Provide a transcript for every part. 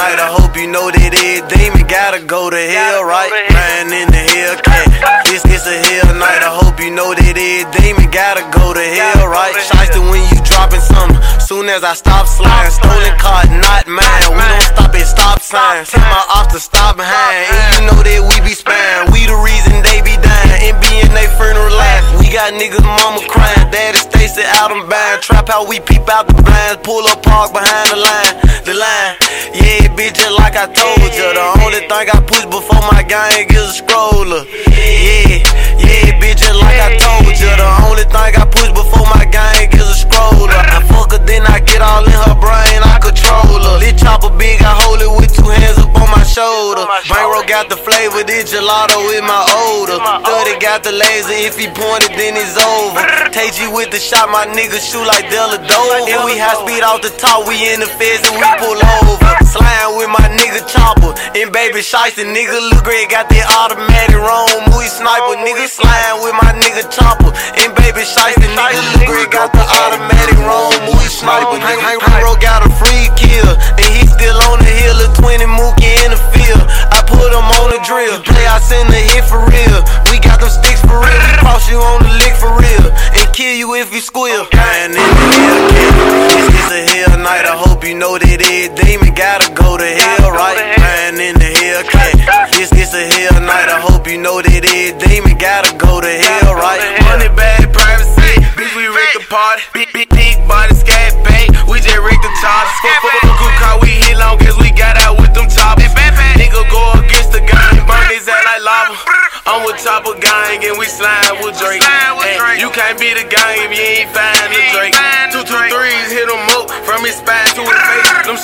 hell night. I hope you know that every demon gotta go to hell, right? Riding in the Hellcat. This it's a hell night. I hope you know that every demon gotta go to hell, right? Shiesty when you dropping something. Soon as I stop sliding, stolen car, not mine. We don't stop at stop signs. Tell my ops to stop behind. And you know that we be spying. We the reason they be dying. And be in they funeral line. We got niggas, mama crying. Daddy Stacy out and Trap how we peep out the blinds. Pull up park behind the line. The line. Yeah, bitch, just like I told you. The only thing I push before my gang is a scroller. Yeah, yeah, bitch, just like I told you. The only thing I push before my gang is a scroller. I fuck her, then I get all in her brain. I control her. Lit chopper big, I hold it with two hands up on my shoulder. Bankroll got the flavor, this gelato with my odor. Got the laser, if he pointed, then it's over. Tay with the shot, my niggas shoot like Della Dover. And we high speed off the top, we in the feds and we pull over. Slime with my nigga chopper. And baby shiesty, nigga look great, got that automatic roam. We sniper, nigga slime with my nigga chopper. And baby demon gotta go to hell, right? Man, in the Hellcat. This is a hell night. I hope you know that every demon gotta go to hell, right? Money bag, privacy. Bitch, we rigged the party. Big, big, big body, scat bang. We just rigged the charges. Fuck, fuck, fuck, good car, we hit long as we got out with them choppers. Nigga go against the gang, burn his ass like lava. I'm with Chopper Gang and we slime with Drake. You can't be the gang if you ain't find the Drake. Two, two,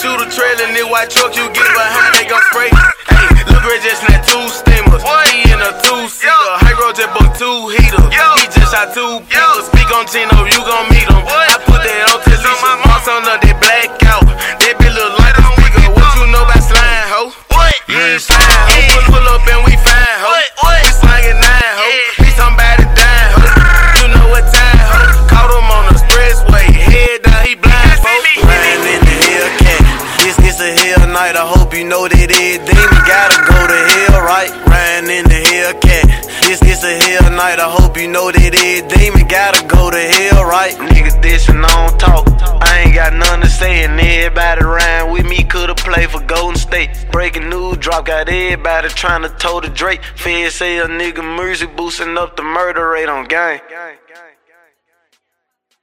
Them shooter trailing, this white truck you get behind, they gon' spray. Hey, look red just not two steamers. He in a two seater. High road just booked two heaters. He just shot two people. Speak on Tino, you gon' meet him. I put that on Talisha. Marks on her, they black every demon gotta go to hell, right? Riding in the Hellcat. It's, it's a hell night. I hope you know that every demon gotta go to hell, right? Niggas dishing on talk. I ain't got nothing to say, and everybody around with me coulda played for Golden State. Breaking news drop got everybody trying to toe the Drake. Feds say a nigga Mersey boosting up the murder rate on gang.